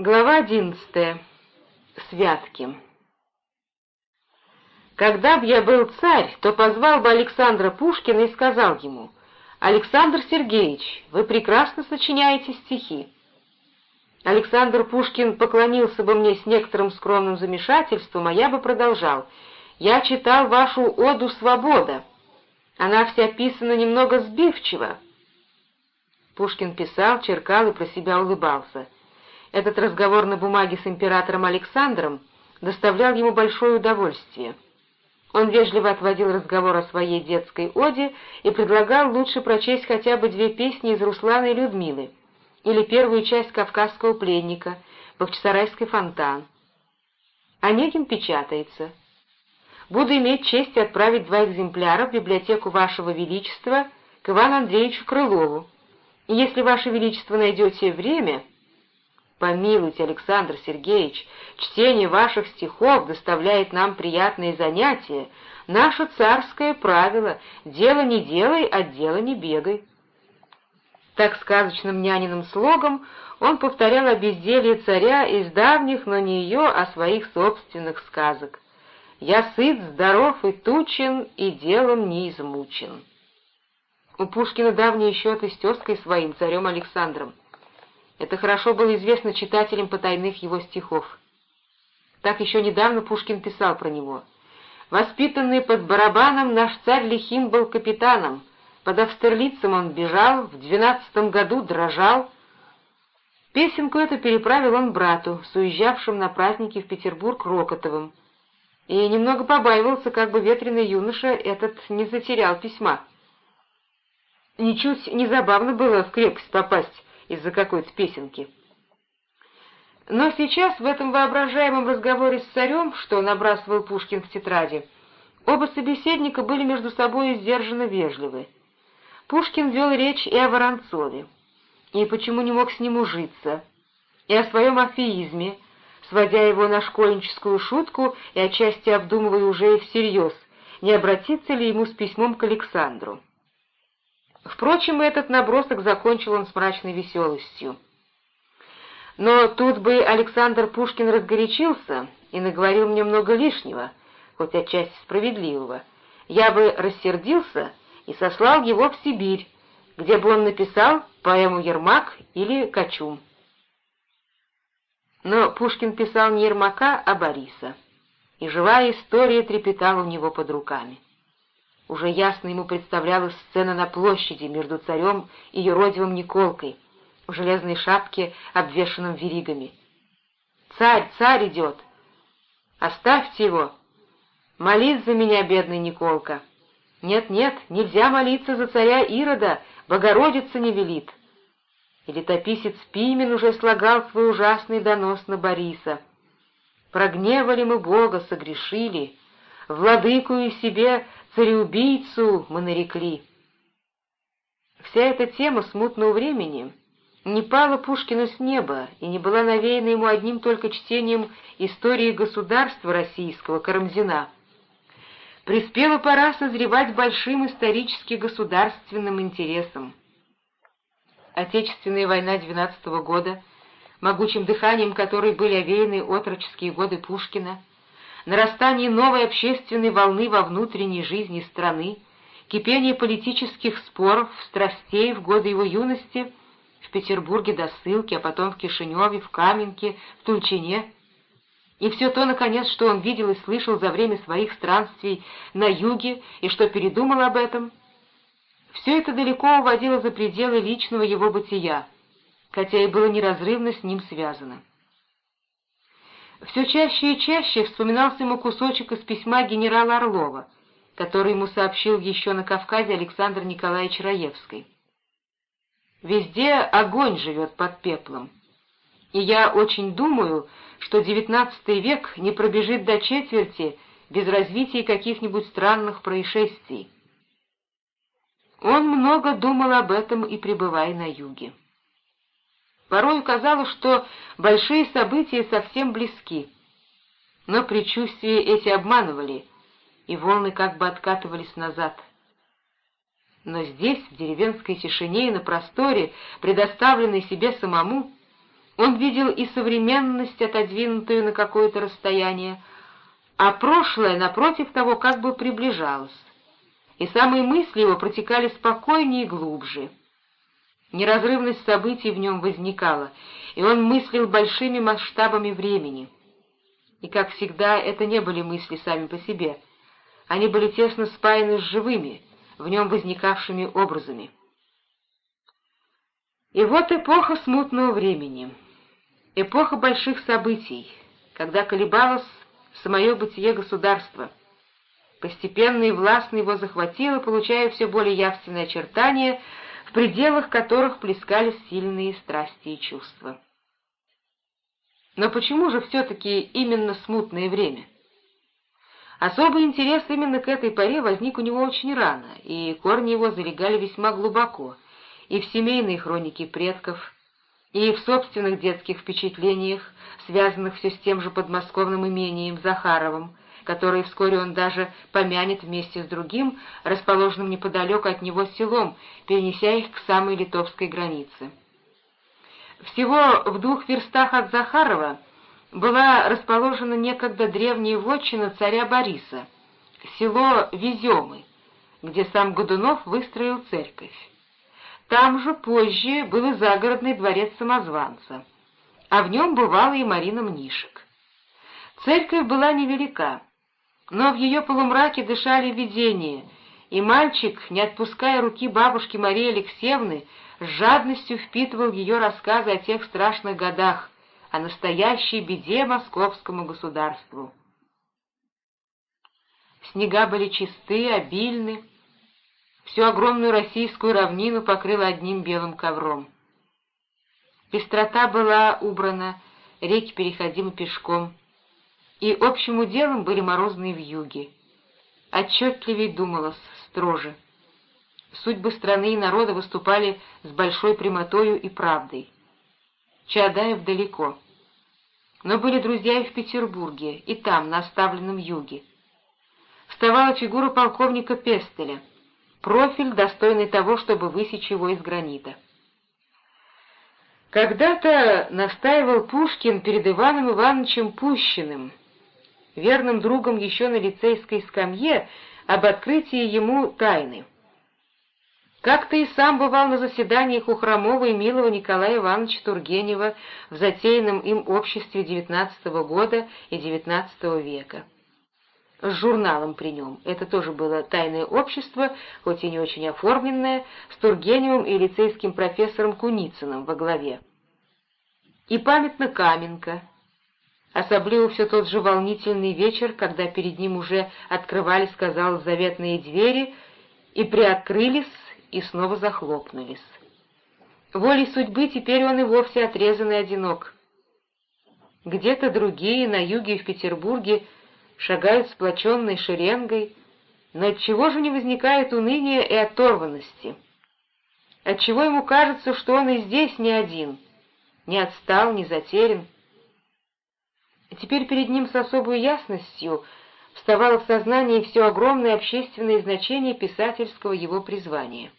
Глава одиннадцатая. Святки. Когда б я был царь, то позвал бы Александра Пушкина и сказал ему, «Александр Сергеевич, вы прекрасно сочиняете стихи». Александр Пушкин поклонился бы мне с некоторым скромным замешательством, а я бы продолжал, «Я читал вашу «Оду свобода». Она вся писана немного сбивчиво». Пушкин писал, черкал и про себя улыбался — этот разговор на бумаге с императором Александром доставлял ему большое удовольствие. Он вежливо отводил разговор о своей детской оде и предлагал лучше прочесть хотя бы две песни из Руслана и Людмилы или первую часть «Кавказского пленника», «Бахчисарайский фонтан». Онегин печатается. Буду иметь честь отправить два экземпляра в библиотеку Вашего Величества к Ивану Андреевичу Крылову. И если Ваше Величество найдете время, Помилуйте, Александр Сергеевич, чтение ваших стихов доставляет нам приятные занятия. Наше царское правило — дело не делай, а дело не бегай. Так сказочным няниным слогом он повторял о безделье царя из давних, но не ее, а своих собственных сказок. «Я сыт, здоров и тучен, и делом не измучен». У Пушкина давние счеты с тезкой своим, царем Александром. Это хорошо было известно читателям потайных его стихов. Так еще недавно Пушкин писал про него. «Воспитанный под барабаном, наш царь лихим был капитаном. Под Австерлицем он бежал, в двенадцатом году дрожал». Песенку эту переправил он брату, с уезжавшим на праздники в Петербург Рокотовым, и немного побаивался, как бы ветреный юноша этот не затерял письма. Ничуть не забавно было в крепость попасть, из-за какой-то песенки. Но сейчас в этом воображаемом разговоре с царем, что набрасывал Пушкин в тетради, оба собеседника были между собой сдержанно вежливы. Пушкин вел речь и о Воронцове, и почему не мог с ним ужиться, и о своем афеизме, сводя его на школьническую шутку и отчасти обдумывая уже всерьез, не обратиться ли ему с письмом к Александру. Впрочем, этот набросок закончил он с мрачной веселостью. Но тут бы Александр Пушкин разгорячился и наговорил мне много лишнего, хоть отчасти справедливого. Я бы рассердился и сослал его в Сибирь, где бы он написал поэму «Ермак» или «Качум». Но Пушкин писал не Ермака, а Бориса, и живая история трепетала у него под руками. Уже ясно ему представлялась сцена на площади между царем и юродивым Николкой, в железной шапке, обвешанном веригами. «Царь, царь идет! Оставьте его! Молись за меня, бедный Николка!» «Нет-нет, нельзя молиться за царя Ирода, Богородица не велит!» И летописец Пимен уже слагал свой ужасный донос на Бориса. «Прогневали мы Бога, согрешили, владыку и себе цареубийцу мы нарекли. Вся эта тема смутного времени не пала Пушкину с неба и не была навеяна ему одним только чтением истории государства российского Карамзина. Приспела пора созревать большим исторически-государственным интересом. Отечественная война двенадцатого года, могучим дыханием которой были овеяны отроческие годы Пушкина, нарастание новой общественной волны во внутренней жизни страны, кипение политических споров, страстей в годы его юности в Петербурге до ссылки, а потом в Кишиневе, в Каменке, в Тульчине. И все то, наконец, что он видел и слышал за время своих странствий на юге, и что передумал об этом, все это далеко уводило за пределы личного его бытия, хотя и было неразрывно с ним связано. Все чаще и чаще вспоминался ему кусочек из письма генерала Орлова, который ему сообщил еще на Кавказе Александр Николаевич Раевский. «Везде огонь живет под пеплом, и я очень думаю, что девятнадцатый век не пробежит до четверти без развития каких-нибудь странных происшествий». Он много думал об этом и пребывая на юге. Порой казалось, что большие события совсем близки. Но предчувствия эти обманывали, и волны как бы откатывались назад. Но здесь, в деревенской тишине и на просторе, предоставленной себе самому, Он видел и современность, отодвинутую на какое-то расстояние, а прошлое, напротив того, как бы приближалось. И самые мысли его протекали спокойнее и глубже. Неразрывность событий в нем возникала, и он мыслил большими масштабами времени. И, как всегда, это не были мысли сами по себе. Они были тесно спаяны с живыми, в нем возникавшими образами. И вот эпоха смутного времени, эпоха больших событий, когда колебалось самое бытие государства. Постепенно и властно его захватило, получая все более явственные очертания, в пределах которых плескались сильные страсти и чувства. Но почему же все-таки именно смутное время? Особый интерес именно к этой поре возник у него очень рано, и корни его залегали весьма глубоко, и в семейной хронике предков, и в собственных детских впечатлениях, связанных все с тем же подмосковным имением Захаровым, который вскоре он даже помянет вместе с другим, расположенным неподалеку от него селом, перенеся их к самой литовской границе. Всего в двух верстах от Захарова была расположена некогда древняя вотчина царя Бориса, село Веземы, где сам Годунов выстроил церковь. Там же позже был и загородный дворец самозванца, а в нем бывала и Марина Мнишек. Церковь была невелика, но в ее полумраке дышали видения, и мальчик, не отпуская руки бабушки Марии Алексеевны, с жадностью впитывал ее рассказы о тех страшных годах, о настоящей беде московскому государству. Снега были чисты, обильны, всю огромную российскую равнину покрыла одним белым ковром. Пестрота была убрана, реки переходимы пешком, и общим уделом были морозные вьюги. Отчетливей думалось, строже. Судьбы страны и народа выступали с большой прямотою и правдой. Чаадаев далеко. Но были друзья и в Петербурге, и там, на оставленном юге. Вставала фигура полковника Пестеля — профиль, достойный того, чтобы высечь его из гранита. Когда-то настаивал Пушкин перед Иваном Ивановичем Пущиным, верным другом еще на лицейской скамье, об открытии ему тайны. Как-то и сам бывал на заседаниях у Хромова и милого Николая Ивановича Тургенева в затеянном им обществе XIX года и XIX века с журналом при нем. Это тоже было тайное общество, хоть и не очень оформленное, с Тургеневым и лицейским профессором Куницыным во главе. И памятно Каменка. Особливо все тот же волнительный вечер, когда перед ним уже открывались, казалось, заветные двери, и приоткрылись, и снова захлопнулись. Волей судьбы теперь он и вовсе отрезан и одинок. Где-то другие, на юге и в Петербурге, шагают сплоченной шеренгой, но отчего же не возникает уныния и оторванности? Отчего ему кажется, что он и здесь не один, не отстал, не затерян? Теперь перед ним с особой ясностью вставало в сознании все огромное общественное значение писательского его призвания.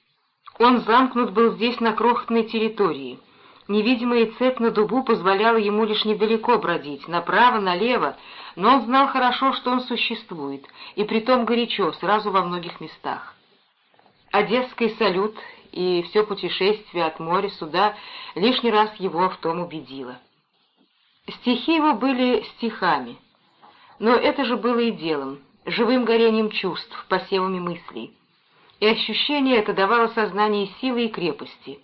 Он замкнут был здесь на крохотной территории. Невидимая цепь на дубу позволяла ему лишь недалеко бродить, направо, налево, но он знал хорошо, что он существует, и притом горячо, сразу во многих местах. Одесский салют и все путешествие от моря сюда лишний раз его в том убедило. Стихи его были стихами, но это же было и делом, живым горением чувств, посевами мыслей. И ощущение это давало сознание силы и крепости.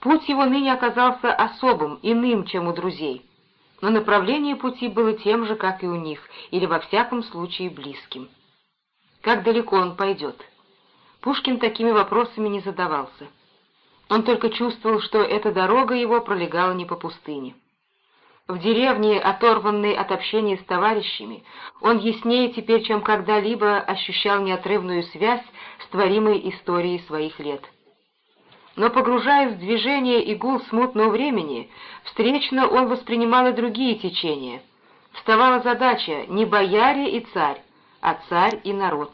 Путь его ныне оказался особым, иным, чем у друзей но направление пути было тем же, как и у них, или во всяком случае близким. Как далеко он пойдет? Пушкин такими вопросами не задавался. Он только чувствовал, что эта дорога его пролегала не по пустыне. В деревне, оторванной от общения с товарищами, он яснее теперь, чем когда-либо ощущал неотрывную связь с творимой историей своих лет но, погружаясь в движение и гул смутного времени, встречно он воспринимал и другие течения. Вставала задача не бояре и царь, а царь и народ.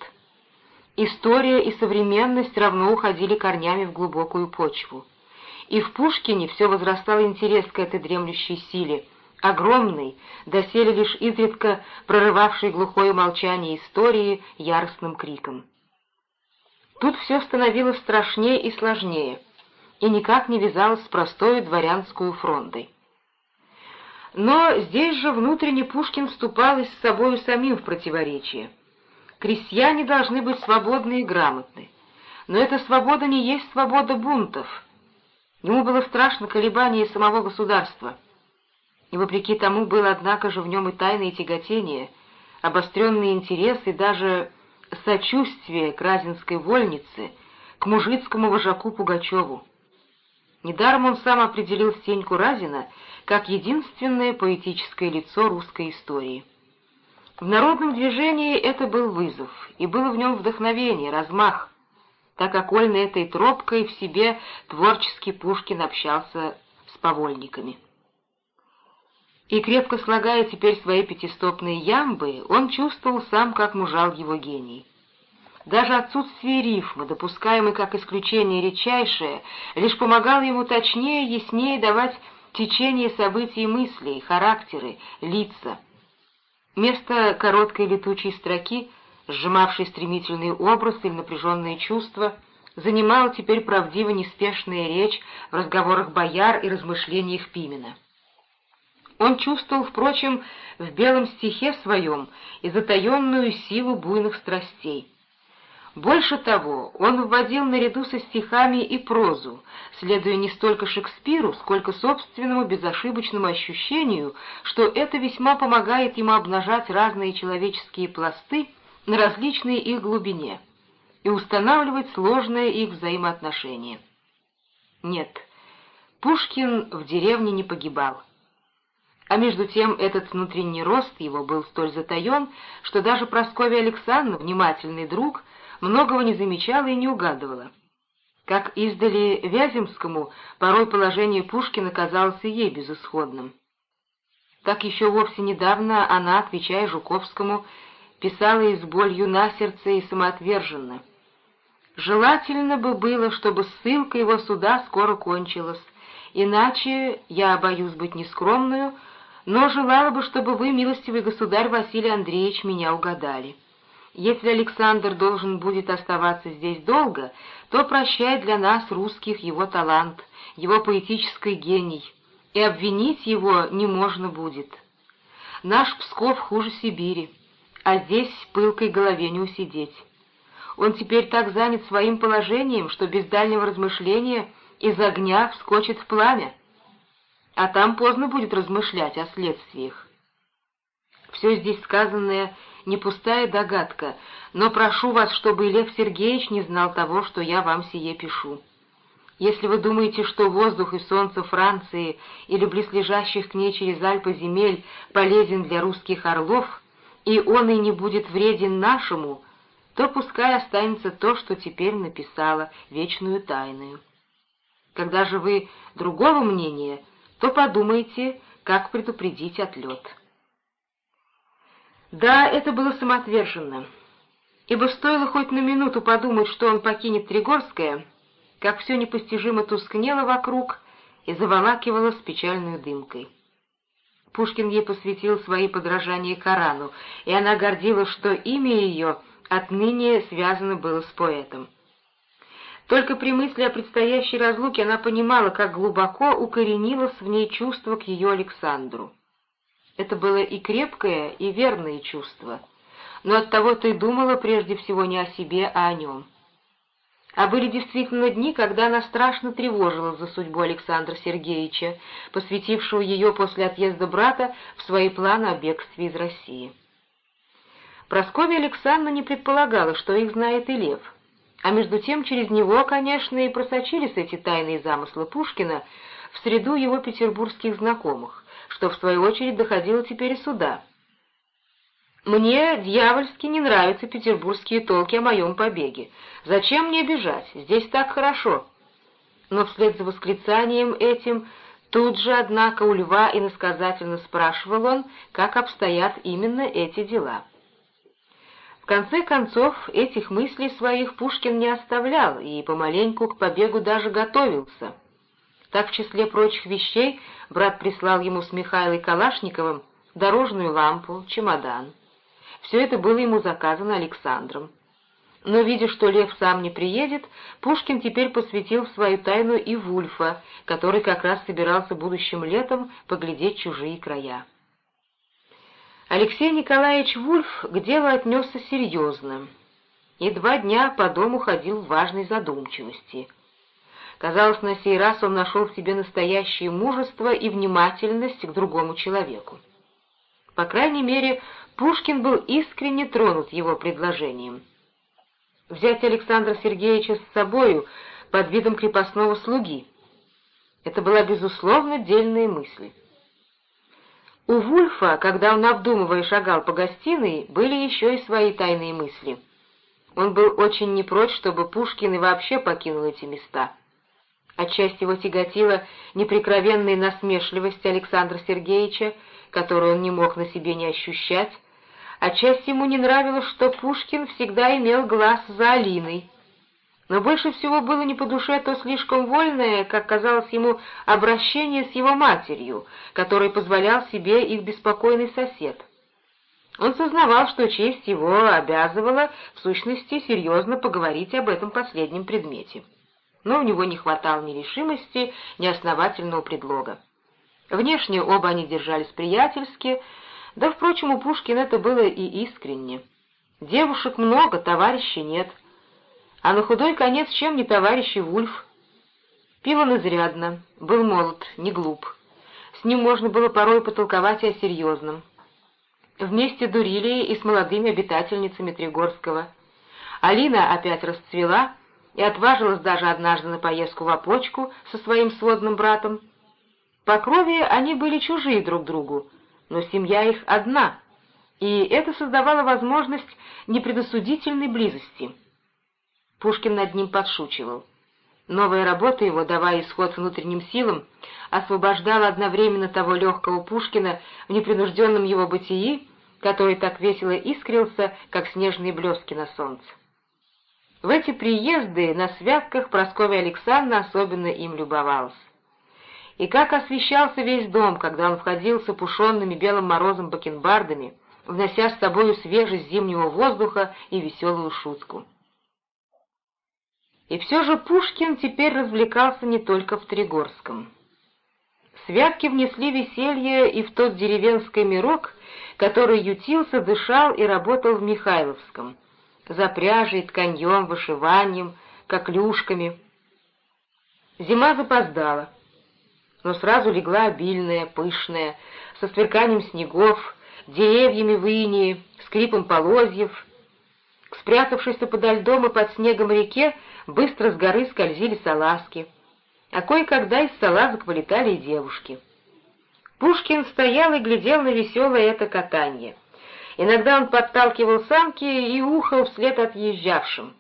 История и современность равно уходили корнями в глубокую почву. и в Пушкине все возрастал интерес к этой дремлющей силе, огромный, доселе лишь изредка прорывавший глухое молчание истории яростным криком. Тут все становилось страшнее и сложнее, и никак не вязалось с простой дворянскую фрондой. Но здесь же внутренне Пушкин вступал и с собою самим в противоречие. Крестьяне должны быть свободны и грамотны. Но эта свобода не есть свобода бунтов. Ему было страшно колебание самого государства. И вопреки тому было, однако же, в нем и тайное тяготение, обостренный интерес и даже сочувствие к разинской вольнице, к мужицкому вожаку Пугачеву. Недаром он сам определил Сеньку Разина как единственное поэтическое лицо русской истории. В народном движении это был вызов, и было в нем вдохновение, размах, так как Оль этой тропкой в себе творческий Пушкин общался с повольниками. И крепко слагая теперь свои пятистопные ямбы, он чувствовал сам, как мужал его гений. Даже отсутствие рифма, допускаемое как исключение редчайшее, лишь помогало ему точнее, яснее давать течение событий и мыслей, характеры, лица. Вместо короткой летучей строки, сжимавшей стремительный образ или напряженные чувства, занимала теперь правдиво неспешная речь в разговорах бояр и размышлениях Пимена. Он чувствовал, впрочем, в белом стихе своем и затаенную силу буйных страстей. Больше того, он вводил наряду со стихами и прозу, следуя не столько Шекспиру, сколько собственному безошибочному ощущению, что это весьма помогает ему обнажать разные человеческие пласты на различной их глубине и устанавливать сложное их взаимоотношение. Нет, Пушкин в деревне не погибал. А между тем этот внутренний рост его был столь затаен, что даже Прасковья Александровна, внимательный друг, многого не замечала и не угадывала. Как издали Вяземскому, порой положение Пушкина казалось ей безысходным. Так еще вовсе недавно она, отвечая Жуковскому, писала и с болью на сердце и самоотверженно. «Желательно бы было, чтобы ссылка его суда скоро кончилась, иначе, я боюсь быть нескромную, но желала бы, чтобы вы, милостивый государь Василий Андреевич, меня угадали». Если Александр должен будет оставаться здесь долго, то прощай для нас, русских, его талант, его поэтический гений, и обвинить его не можно будет. Наш Псков хуже Сибири, а здесь пылкой голове не усидеть. Он теперь так занят своим положением, что без дальнего размышления из огня вскочит в пламя, а там поздно будет размышлять о следствиях. Все здесь сказанное — не пустая догадка, но прошу вас, чтобы Лев Сергеевич не знал того, что я вам сие пишу. Если вы думаете, что воздух и солнце Франции или близлежащих к ней через Альпы земель полезен для русских орлов, и он и не будет вреден нашему, то пускай останется то, что теперь написала вечную тайную. Когда же вы другого мнения, то подумайте, как предупредить отлет». Да, это было самоотверженно, ибо стоило хоть на минуту подумать, что он покинет Тригорское, как все непостижимо тускнело вокруг и заволакивало с печальной дымкой. Пушкин ей посвятил свои подражания Корану, и она гордилась, что имя ее отныне связано было с поэтом. Только при мысли о предстоящей разлуке она понимала, как глубоко укоренилось в ней чувство к ее Александру. Это было и крепкое, и верное чувство, но оттого ты думала прежде всего не о себе, а о нем. А были действительно дни, когда она страшно тревожилась за судьбу Александра Сергеевича, посвятившего ее после отъезда брата в свои планы о бегстве из России. Прасковья Александровна не предполагала, что их знает и Лев, а между тем через него, конечно, и просочились эти тайные замыслы Пушкина в среду его петербургских знакомых что в свою очередь доходило теперь сюда. «Мне дьявольски не нравятся петербургские толки о моем побеге. Зачем мне бежать? Здесь так хорошо». Но вслед за восклицанием этим тут же, однако, у льва иносказательно спрашивал он, как обстоят именно эти дела. В конце концов, этих мыслей своих Пушкин не оставлял и помаленьку к побегу даже готовился — Так, в числе прочих вещей, брат прислал ему с Михаилой Калашниковым дорожную лампу, чемодан. Все это было ему заказано Александром. Но, видя, что Лев сам не приедет, Пушкин теперь посвятил свою тайну и Вульфа, который как раз собирался будущим летом поглядеть чужие края. Алексей Николаевич Вульф к делу отнесся серьезно, и два дня по дому ходил в важной задумчивости. Казалось, на сей раз он нашел в себе настоящее мужество и внимательность к другому человеку. По крайней мере, Пушкин был искренне тронут его предложением. Взять Александра Сергеевича с собою под видом крепостного слуги. Это была, безусловно, дельная мысль. У Вульфа, когда он, обдумывая, шагал по гостиной, были еще и свои тайные мысли. Он был очень не прочь, чтобы Пушкин и вообще покинул эти места. Отчасти его тяготила неприкровенная насмешливость Александра Сергеевича, которую он не мог на себе не ощущать, отчасти ему не нравилось, что Пушкин всегда имел глаз за Алиной. Но больше всего было не по душе то слишком вольное, как казалось ему, обращение с его матерью, которое позволял себе их беспокойный сосед. Он сознавал, что честь его обязывала, в сущности, серьезно поговорить об этом последнем предмете. Но у него не хватало ни решимости, ни основательного предлога. Внешне оба они держались приятельски, да, впрочем, у Пушкина это было и искренне. Девушек много, товарищей нет. А на худой конец чем не товарищ Вульф? Пил он изрядно, был молод, не глуп. С ним можно было порой потолковать и о серьезном. Вместе дурили и с молодыми обитательницами Тригорского. Алина опять расцвела и отважилась даже однажды на поездку в Опочку со своим сводным братом, по крови они были чужие друг другу, но семья их одна, и это создавало возможность непредосудительной близости. Пушкин над ним подшучивал. Новая работа его, давая исход внутренним силам, освобождала одновременно того легкого Пушкина в непринужденном его бытии, который так весело искрился, как снежные блески на солнце. В эти приезды на святках Прасковья Александровна особенно им любовалась и как освещался весь дом, когда он входил с опушенными белым морозом бакенбардами, внося с собою свежесть зимнего воздуха и веселую шутку. И все же Пушкин теперь развлекался не только в Тригорском. Святки внесли веселье и в тот деревенский мирок, который ютился, дышал и работал в Михайловском, за пряжей, тканьем, вышиванием, коклюшками. Зима запоздала но сразу легла обильная, пышная, со сверканием снегов, деревьями в инии, скрипом полозьев. К спрятавшейся подо льдом и под снегом реке быстро с горы скользили салазки, а кое-когда из салазок вылетали и девушки. Пушкин стоял и глядел на веселое это катание. Иногда он подталкивал самки и ухал вслед отъезжавшим.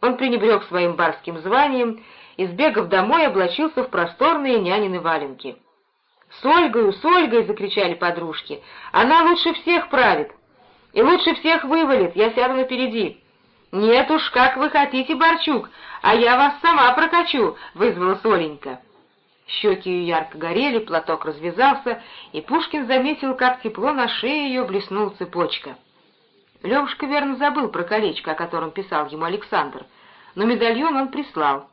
Он пренебрег своим барским званием и, сбегав домой, облачился в просторные нянины валенки. «С Ольгою, с Ольгой!» — закричали подружки. «Она лучше всех правит! И лучше всех вывалит, я сяду напереди!» «Нет уж, как вы хотите, Борчук, а я вас сама прокачу!» — вызвала Соленька. Щеки ее ярко горели, платок развязался, и Пушкин заметил, как тепло на шее ее блеснула цепочка. Левушка верно забыл про колечко, о котором писал ему Александр, но медальон он прислал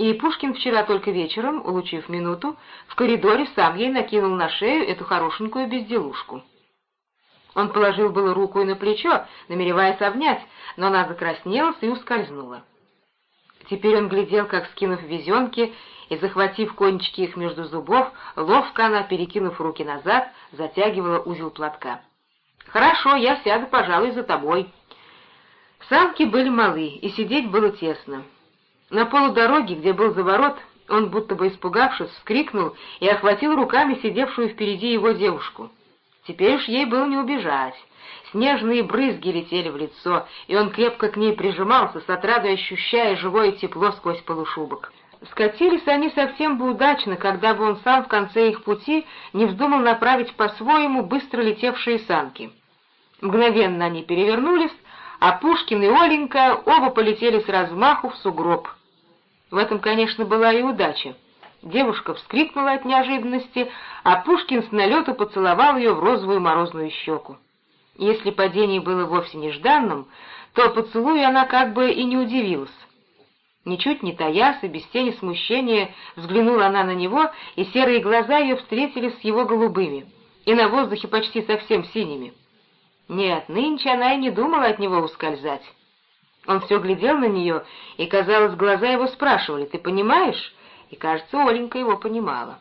и Пушкин вчера только вечером, улучив минуту, в коридоре сам ей накинул на шею эту хорошенькую безделушку. Он положил было руку и на плечо, намереваясь обнять, но она закраснелась и ускользнула. Теперь он глядел, как, скинув везенки и захватив кончики их между зубов, ловко она, перекинув руки назад, затягивала узел платка. «Хорошо, я сяду, пожалуй, за тобой». Санки были малы, и сидеть было тесно. На полудороге, где был заворот, он, будто бы испугавшись, вскрикнул и охватил руками сидевшую впереди его девушку. Теперь уж ей было не убежать. Снежные брызги летели в лицо, и он крепко к ней прижимался, с отрадой ощущая живое тепло сквозь полушубок. Скатились они совсем бы удачно, когда бы он сам в конце их пути не вздумал направить по-своему быстро летевшие санки. Мгновенно они перевернулись, а Пушкин и Оленька оба полетели с размаху в сугроб — в этом, конечно, была и удача. Девушка вскрикнула от неожиданности, а Пушкин с налету поцеловал ее в розовую морозную щеку. Если падение было вовсе нежданным, то поцелуя она как бы и не удивилась. Ничуть не таясь и без тени смущения взглянула она на него, и серые глаза ее встретились с его голубыми, и на воздухе почти совсем синими. Нет, нынче она и не думала от него ускользать. Он все глядел на нее, и, казалось, глаза его спрашивали, «Ты понимаешь?» И, кажется, Оленька его понимала.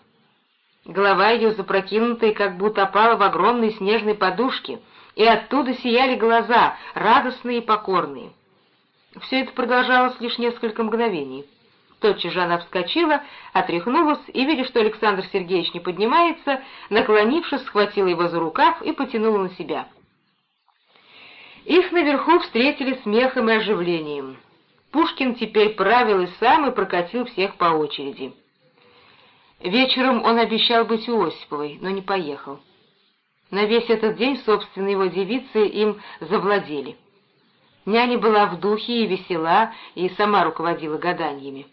Голова ее запрокинутая, как будто опала в огромной снежной подушке, и оттуда сияли глаза, радостные и покорные. Все это продолжалось лишь несколько мгновений. Тотчас же она вскочила, отряхнулась и, видя, что Александр Сергеевич не поднимается, наклонившись, схватила его за рукав и потянула на себя. Их наверху встретили смехом и оживлением. Пушкин теперь правил и сам и прокатил всех по очереди. Вечером он обещал быть у Осиповой, но не поехал. На весь этот день, собственно, его девицы им завладели. Няня была в духе и весела, и сама руководила гаданиями.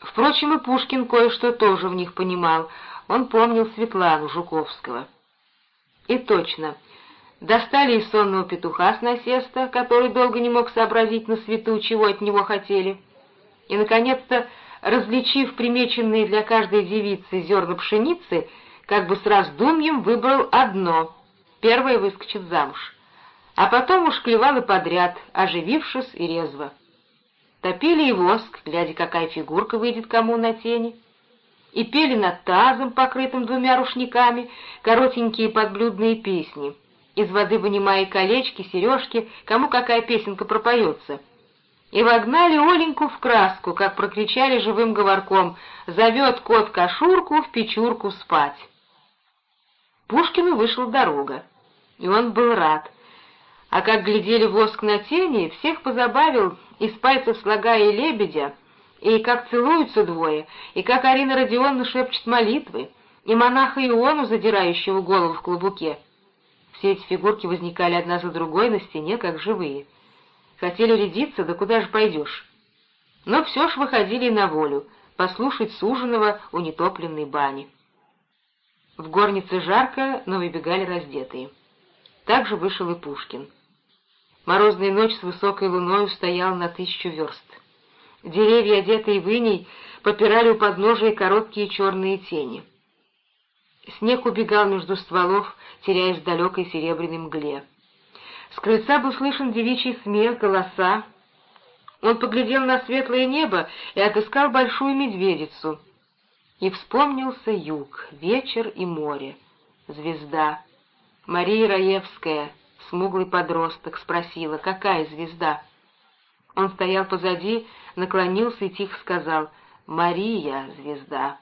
Впрочем, и Пушкин кое-что тоже в них понимал. Он помнил Светлану Жуковского. И точно, достали из сонного петуха с насеста, который долго не мог сообразить на свету, чего от него хотели, и, наконец-то, различив примеченные для каждой девицы зерна пшеницы, как бы с раздумьем выбрал одно, первое выскочит замуж. А потом уж клевал и подряд, оживившись и резво. Топили и воск, глядя, какая фигурка выйдет кому на тени, и пели над тазом, покрытым двумя рушниками, коротенькие подблюдные песни, из воды вынимая колечки, сережки, кому какая песенка пропоется. И вогнали Оленьку в краску, как прокричали живым говорком «Зовет кот кошурку в печурку спать». Пушкину вышла дорога, и он был рад — а как глядели воск на тени, всех позабавил из пальцев слагая и лебедя, и как целуются двое, и как Арина Родионовна шепчет молитвы, и монаха Иону, задирающего голову в клубуке. Все эти фигурки возникали одна за другой на стене, как живые. Хотели рядиться, да куда же пойдешь? Но все ж выходили на волю, послушать суженого у нетопленной бани. В горнице жарко, но выбегали раздетые. Так же вышел и Пушкин. Морозная ночь с высокой луной стояла на тысячу верст. Деревья, одетые в иней, попирали у подножия короткие черные тени. Снег убегал между стволов, теряясь в далекой серебряной мгле. С крыльца был слышен девичий смех, голоса. Он поглядел на светлое небо и отыскал большую медведицу. И вспомнился юг, вечер и море, звезда. Мария Раевская — смуглый подросток, спросила, какая звезда. Он стоял позади, наклонился и тихо сказал «Мария, звезда».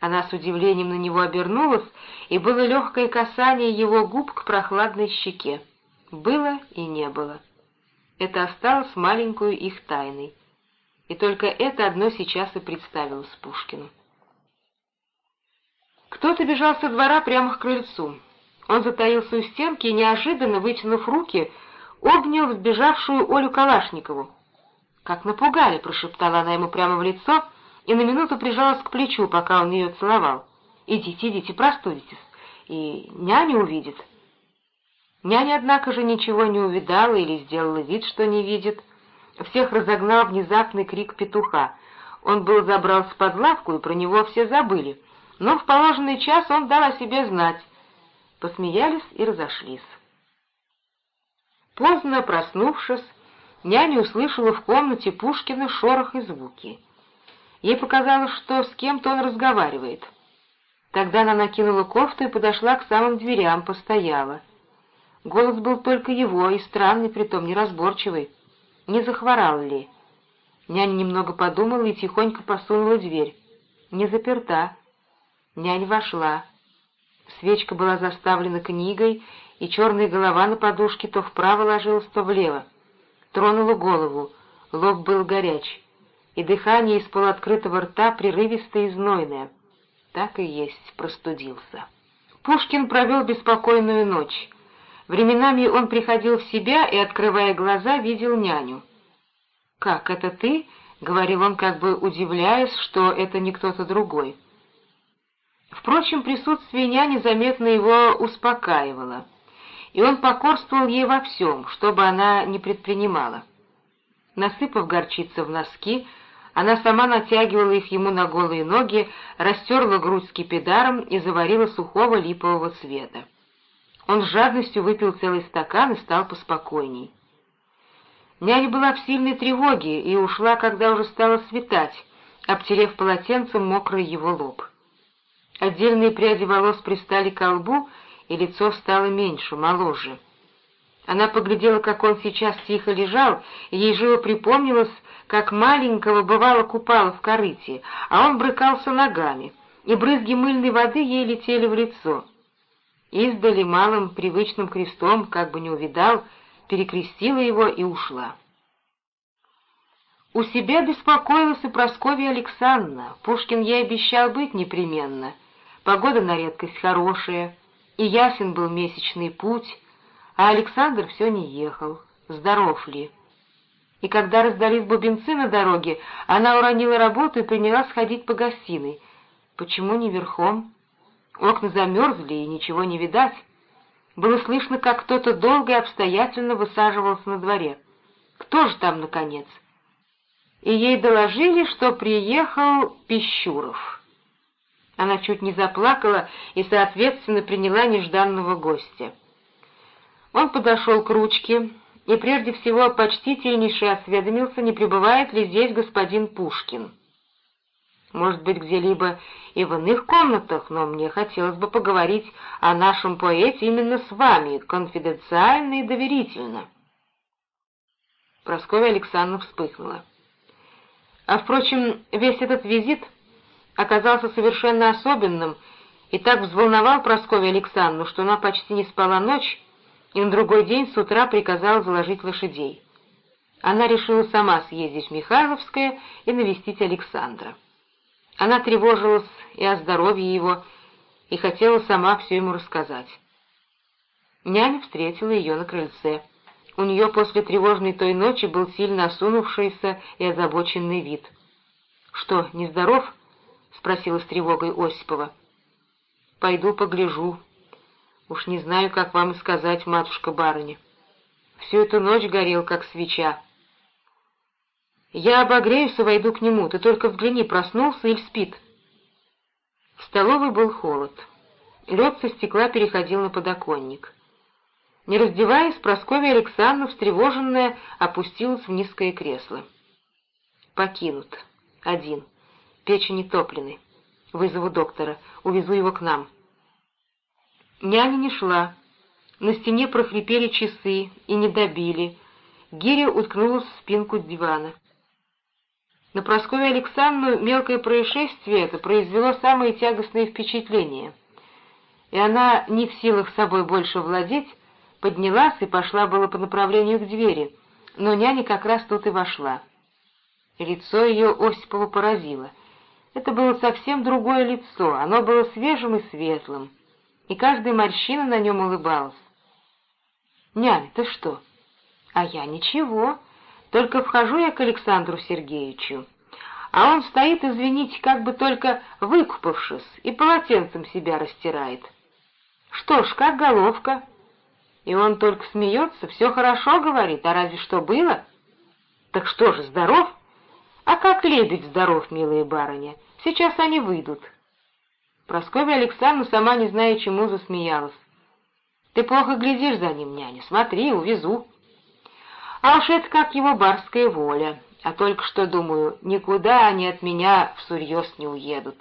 Она с удивлением на него обернулась, и было легкое касание его губ к прохладной щеке. Было и не было. Это осталось маленькую их тайной. И только это одно сейчас и представилось Пушкину. Кто-то бежал со двора прямо к крыльцу. Он затаился у стенки и, неожиданно вытянув руки, обнял сбежавшую Олю Калашникову. «Как напугали!» — прошептала она ему прямо в лицо и на минуту прижалась к плечу, пока он ее целовал. «Идите, идите, простудитесь, и няня увидит». Няня, однако же, ничего не увидала или сделала вид, что не видит. Всех разогнал внезапный крик петуха. Он был забрался под лавку, и про него все забыли. Но в положенный час он дал о себе знать — посмеялись и разошлись. Поздно проснувшись, няня услышала в комнате Пушкина шорох и звуки. Ей показалось, что с кем-то он разговаривает. Тогда она накинула кофту и подошла к самым дверям, постояла. Голос был только его, и странный, притом неразборчивый. Не захворал ли? Няня немного подумала и тихонько посунула дверь. Не заперта. Нянь вошла. Свечка была заставлена книгой, и черная голова на подушке то вправо ложилась, то влево. Тронула голову, лоб был горяч, и дыхание из полуоткрытого рта прерывистое и знойное. Так и есть, простудился. Пушкин провел беспокойную ночь. Временами он приходил в себя и, открывая глаза, видел няню. «Как, это ты?» — говорил он, как бы удивляясь, что это не кто-то другой. Впрочем, присутствие няни заметно его успокаивало, и он покорствовал ей во всем, что бы она ни предпринимала. Насыпав горчицу в носки, она сама натягивала их ему на голые ноги, растерла грудь скипидаром и заварила сухого липового цвета. Он с жадностью выпил целый стакан и стал поспокойней. Няня была в сильной тревоге и ушла, когда уже стало светать, обтерев полотенцем мокрый его лоб. Отдельные пряди волос пристали к лбу, и лицо стало меньше, моложе. Она поглядела, как он сейчас тихо лежал, и ей живо припомнилось, как маленького бывало купала в корыте, а он брыкался ногами, и брызги мыльной воды ей летели в лицо. Издали малым привычным крестом, как бы не увидал, перекрестила его и ушла. У себя беспокоилась и Прасковья Александровна. Пушкин ей обещал быть непременно. Погода на редкость хорошая, и ясен был месячный путь, а Александр все не ехал. Здоров ли? И когда раздались бубенцы на дороге, она уронила работу и принялась ходить по гостиной. Почему не верхом? Окна замерзли, и ничего не видать. Было слышно, как кто-то долго и обстоятельно высаживался на дворе. Кто же там, наконец? И ей доложили, что приехал Пищуров. Она чуть не заплакала и, соответственно, приняла нежданного гостя. Он подошел к ручке и прежде всего почтительнейше осведомился, не пребывает ли здесь господин Пушкин. Может быть, где-либо и в иных комнатах, но мне хотелось бы поговорить о нашем поэте именно с вами, конфиденциально и доверительно. Прасковья Александровна вспыхнула. А, впрочем, весь этот визит оказался совершенно особенным и так взволновал Прасковью Александровну, что она почти не спала ночь и на другой день с утра приказала заложить лошадей. Она решила сама съездить в Михайловское и навестить Александра. Она тревожилась и о здоровье его, и хотела сама все ему рассказать. Няня встретила ее на крыльце. У нее после тревожной той ночи был сильно осунувшийся и озабоченный вид. «Что, нездоров?» — спросила с тревогой Осипова. «Пойду погляжу. Уж не знаю, как вам сказать, матушка-барыня. Всю эту ночь горел, как свеча. Я обогреюсь и войду к нему, ты только взгляни, проснулся или спит». В столовой был холод. Лед со стекла переходил на подоконник. Не раздеваясь, Прасковья Александровна, встревоженная, опустилась в низкое кресло. Покинут. Один. Печи не топлены. Вызову доктора. Увезу его к нам. Няня не шла. На стене прохрипели часы и не добили. Гиря уткнулась в спинку дивана. На Прасковью Александровну мелкое происшествие это произвело самые тягостные впечатления. И она, не в силах собой больше владеть, поднялась и пошла было по направлению к двери, но няня как раз тут и вошла. Лицо ее Осипова поразило. Это было совсем другое лицо, оно было свежим и светлым, и каждая морщина на нем улыбалась. «Нянь, ты что?» «А я ничего, только вхожу я к Александру Сергеевичу, а он стоит, извините, как бы только выкупавшись, и полотенцем себя растирает. Что ж, как головка?» И он только смеется, все хорошо говорит, а разве что было? Так что же, здоров? А как лебедь здоров, милые барыня, сейчас они выйдут. Прасковья Александровна, сама не зная чему, засмеялась. Ты плохо глядишь за ним, няня, смотри, увезу. А уж это как его барская воля, а только что, думаю, никуда они от меня всерьез не уедут.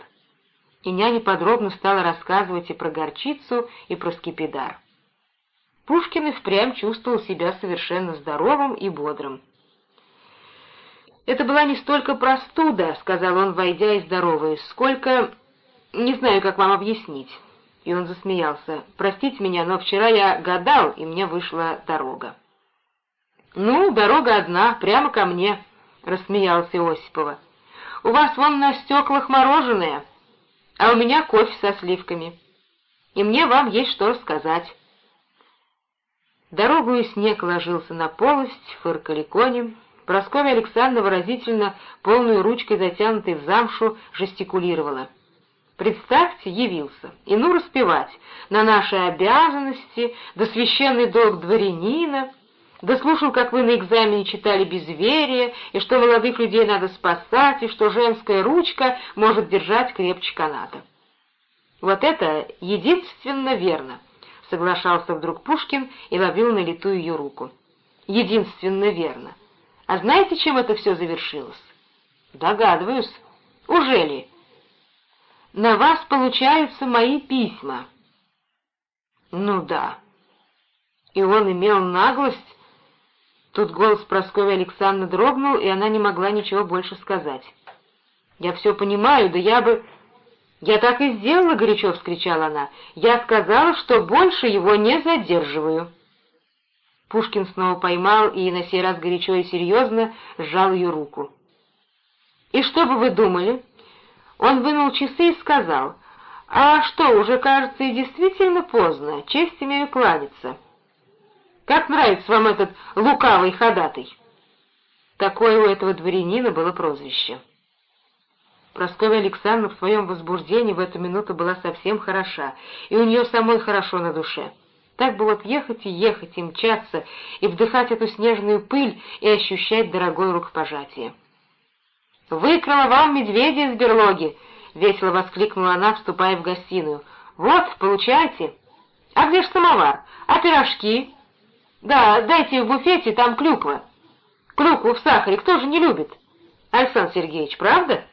И няня подробно стала рассказывать и про горчицу, и про скипидар. Пушкин и впрямь чувствовал себя совершенно здоровым и бодрым. «Это была не столько простуда», — сказал он, войдя и здороваясь, — «сколько... не знаю, как вам объяснить». И он засмеялся. «Простите меня, но вчера я гадал, и мне вышла дорога». «Ну, дорога одна, прямо ко мне», — рассмеялся Осипова. «У вас вон на стеклах мороженое, а у меня кофе со сливками. И мне вам есть что рассказать». Дорогу и снег ложился на полость, фыркали кони, Прасковья Александровна выразительно, полной ручкой затянутой в замшу, жестикулировала. Представьте, явился, и ну распевать на наши обязанности, да священный долг дворянина, да слушал, как вы на экзамене читали безверие, и что молодых людей надо спасать, и что женская ручка может держать крепче каната. Вот это единственно верно, соглашался вдруг Пушкин и ловил на лету ее руку. Единственно верно. А знаете, чем это все завершилось? Догадываюсь. Уже ли? На вас получаются мои письма. Ну да. И он имел наглость... Тут голос Прасковьи Александровны дрогнул, и она не могла ничего больше сказать. «Я все понимаю, да я бы...» «Я так и сделала!» — горячо вскричала она. «Я сказала, что больше его не задерживаю!» Пушкин снова поймал и на сей раз горячо и серьезно сжал ее руку. «И что бы вы думали?» Он вынул часы и сказал, «А что, уже, кажется, и действительно поздно, честь имею кланяться. Как нравится вам этот лукавый ходатай?» Такое у этого дворянина было прозвище. Прасковья Александровна в своем возбуждении в эту минуту была совсем хороша, и у нее самой хорошо на душе. Так бы вот ехать и ехать, и мчаться, и вдыхать эту снежную пыль, и ощущать дорогое рукопожатие. «Выкрала вам медведя из берлоги!» — весело воскликнула она, вступая в гостиную. «Вот, получайте! А где ж самовар? А пирожки?» «Да, дайте в буфете, там клюква». «Клюкву в сахаре кто же не любит?» «Александр Сергеевич, правда?»